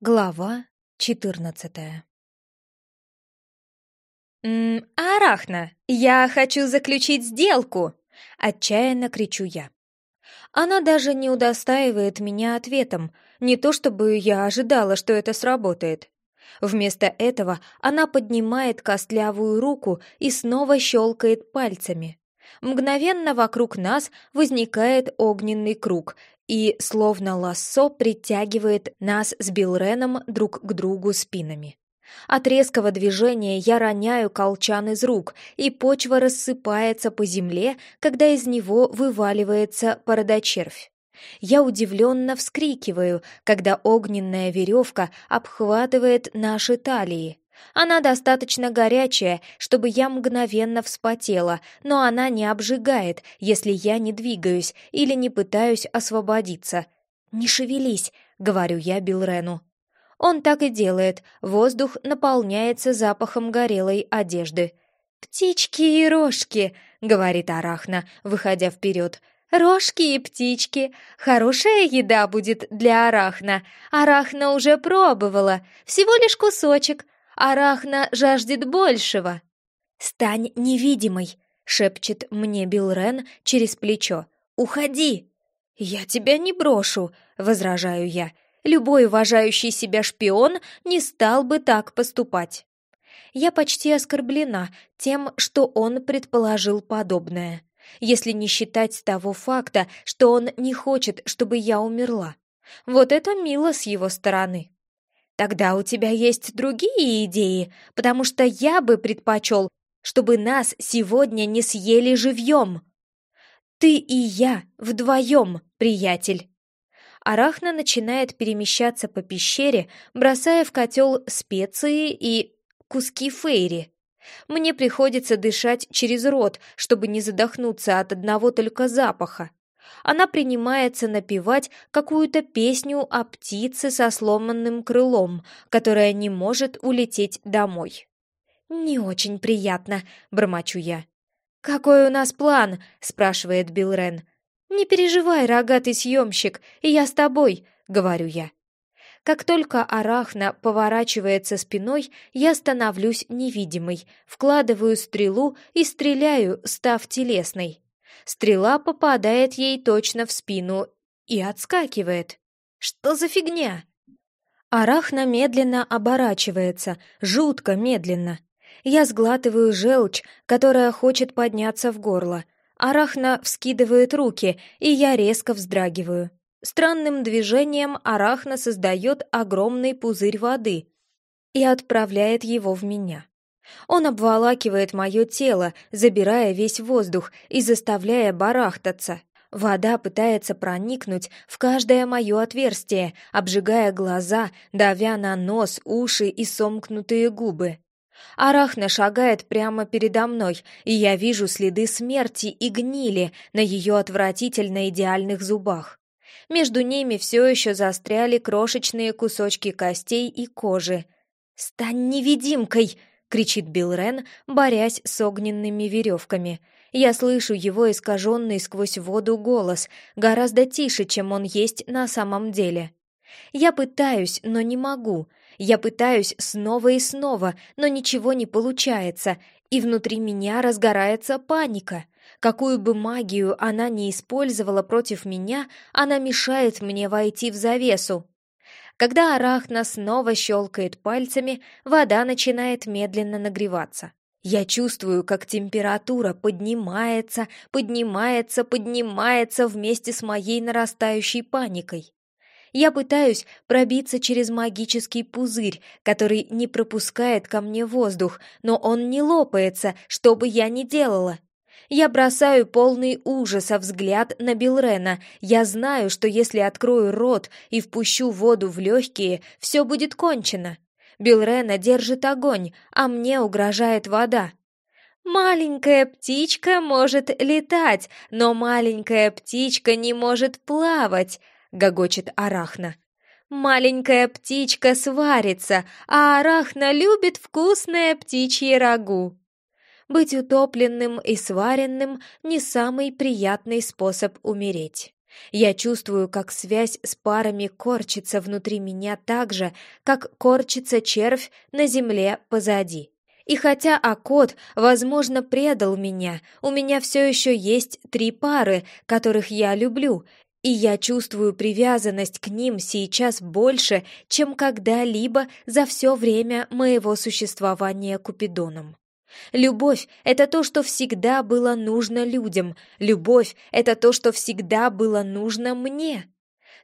Глава четырнадцатая «М Арахна, я хочу заключить сделку!» — отчаянно кричу я. Она даже не удостаивает меня ответом, не то чтобы я ожидала, что это сработает. Вместо этого она поднимает костлявую руку и снова щелкает пальцами. Мгновенно вокруг нас возникает огненный круг, и, словно лассо, притягивает нас с Билреном друг к другу спинами. От резкого движения я роняю колчан из рук, и почва рассыпается по земле, когда из него вываливается породочервь. Я удивленно вскрикиваю, когда огненная веревка обхватывает наши талии. Она достаточно горячая, чтобы я мгновенно вспотела, но она не обжигает, если я не двигаюсь или не пытаюсь освободиться. «Не шевелись», — говорю я Билрену. Он так и делает, воздух наполняется запахом горелой одежды. «Птички и рожки», — говорит Арахна, выходя вперед. «Рожки и птички. Хорошая еда будет для Арахна. Арахна уже пробовала. Всего лишь кусочек. Арахна жаждет большего. «Стань невидимой!» — шепчет мне Билрен через плечо. «Уходи!» «Я тебя не брошу!» — возражаю я. «Любой уважающий себя шпион не стал бы так поступать!» Я почти оскорблена тем, что он предположил подобное, если не считать того факта, что он не хочет, чтобы я умерла. Вот это мило с его стороны. Тогда у тебя есть другие идеи, потому что я бы предпочел, чтобы нас сегодня не съели живьем. Ты и я вдвоем, приятель. Арахна начинает перемещаться по пещере, бросая в котел специи и куски фейри. Мне приходится дышать через рот, чтобы не задохнуться от одного только запаха она принимается напевать какую-то песню о птице со сломанным крылом, которая не может улететь домой. «Не очень приятно», — бормочу я. «Какой у нас план?» — спрашивает Билл Рен. «Не переживай, рогатый съемщик, я с тобой», — говорю я. Как только Арахна поворачивается спиной, я становлюсь невидимой, вкладываю стрелу и стреляю, став телесной. Стрела попадает ей точно в спину и отскакивает. Что за фигня? Арахна медленно оборачивается, жутко медленно. Я сглатываю желчь, которая хочет подняться в горло. Арахна вскидывает руки, и я резко вздрагиваю. Странным движением Арахна создает огромный пузырь воды и отправляет его в меня. Он обволакивает мое тело, забирая весь воздух и заставляя барахтаться. Вода пытается проникнуть в каждое мое отверстие, обжигая глаза, давя на нос, уши и сомкнутые губы. Арахна шагает прямо передо мной, и я вижу следы смерти и гнили на ее отвратительно идеальных зубах. Между ними все еще застряли крошечные кусочки костей и кожи. «Стань невидимкой!» — кричит Билл Рен, борясь с огненными веревками. Я слышу его искаженный сквозь воду голос, гораздо тише, чем он есть на самом деле. Я пытаюсь, но не могу. Я пытаюсь снова и снова, но ничего не получается, и внутри меня разгорается паника. Какую бы магию она ни использовала против меня, она мешает мне войти в завесу. Когда арахна снова щелкает пальцами, вода начинает медленно нагреваться. Я чувствую, как температура поднимается, поднимается, поднимается вместе с моей нарастающей паникой. Я пытаюсь пробиться через магический пузырь, который не пропускает ко мне воздух, но он не лопается, что бы я ни делала. Я бросаю полный ужаса взгляд на Билрена. Я знаю, что если открою рот и впущу воду в легкие, все будет кончено. Билрена держит огонь, а мне угрожает вода. «Маленькая птичка может летать, но маленькая птичка не может плавать», — гогочет Арахна. «Маленькая птичка сварится, а Арахна любит вкусное птичье рагу». Быть утопленным и сваренным — не самый приятный способ умереть. Я чувствую, как связь с парами корчится внутри меня так же, как корчится червь на земле позади. И хотя Акот, возможно, предал меня, у меня все еще есть три пары, которых я люблю, и я чувствую привязанность к ним сейчас больше, чем когда-либо за все время моего существования Купидоном. Любовь — это то, что всегда было нужно людям. Любовь — это то, что всегда было нужно мне.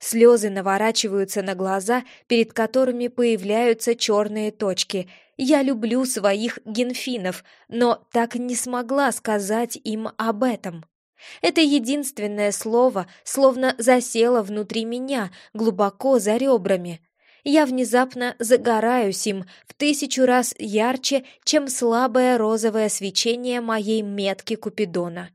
Слезы наворачиваются на глаза, перед которыми появляются черные точки. Я люблю своих генфинов, но так не смогла сказать им об этом. Это единственное слово словно засело внутри меня, глубоко за ребрами. Я внезапно загораюсь им в тысячу раз ярче, чем слабое розовое свечение моей метки Купидона.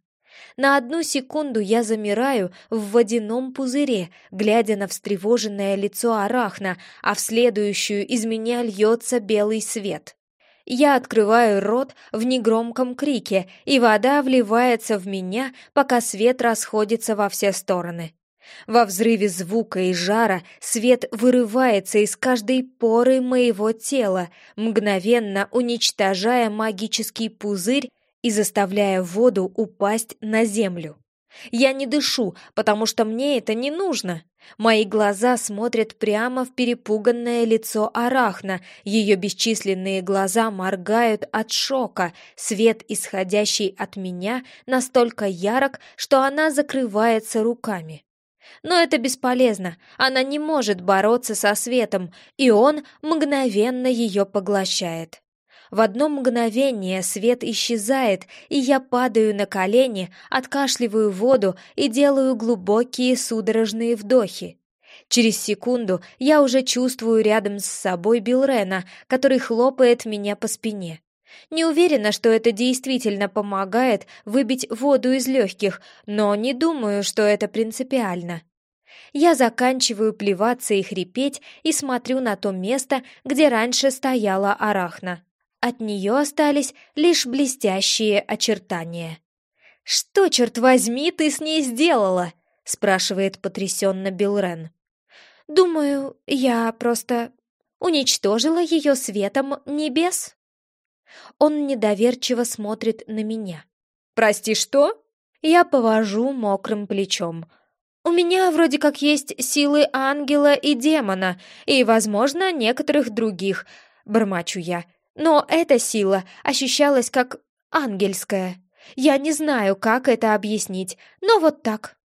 На одну секунду я замираю в водяном пузыре, глядя на встревоженное лицо Арахна, а в следующую из меня льется белый свет. Я открываю рот в негромком крике, и вода вливается в меня, пока свет расходится во все стороны. Во взрыве звука и жара свет вырывается из каждой поры моего тела, мгновенно уничтожая магический пузырь и заставляя воду упасть на землю. Я не дышу, потому что мне это не нужно. Мои глаза смотрят прямо в перепуганное лицо Арахна, ее бесчисленные глаза моргают от шока, свет, исходящий от меня, настолько ярок, что она закрывается руками. Но это бесполезно, она не может бороться со светом, и он мгновенно ее поглощает. В одно мгновение свет исчезает, и я падаю на колени, откашливаю воду и делаю глубокие судорожные вдохи. Через секунду я уже чувствую рядом с собой Билрена, который хлопает меня по спине. Не уверена, что это действительно помогает выбить воду из легких, но не думаю, что это принципиально. Я заканчиваю плеваться и хрипеть и смотрю на то место, где раньше стояла арахна. От нее остались лишь блестящие очертания. «Что, черт возьми, ты с ней сделала?» — спрашивает потрясенно Билрен. «Думаю, я просто уничтожила ее светом небес». Он недоверчиво смотрит на меня. «Прости, что?» Я повожу мокрым плечом. «У меня вроде как есть силы ангела и демона, и, возможно, некоторых других», — бормочу я. Но эта сила ощущалась как ангельская. Я не знаю, как это объяснить, но вот так.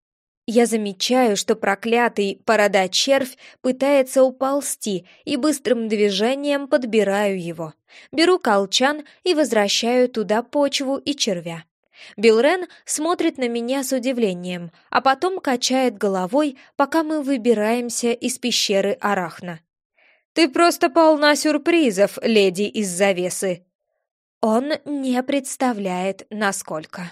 Я замечаю, что проклятый порода-червь пытается уползти, и быстрым движением подбираю его. Беру колчан и возвращаю туда почву и червя. Билрен смотрит на меня с удивлением, а потом качает головой, пока мы выбираемся из пещеры Арахна. «Ты просто полна сюрпризов, леди из завесы!» Он не представляет, насколько.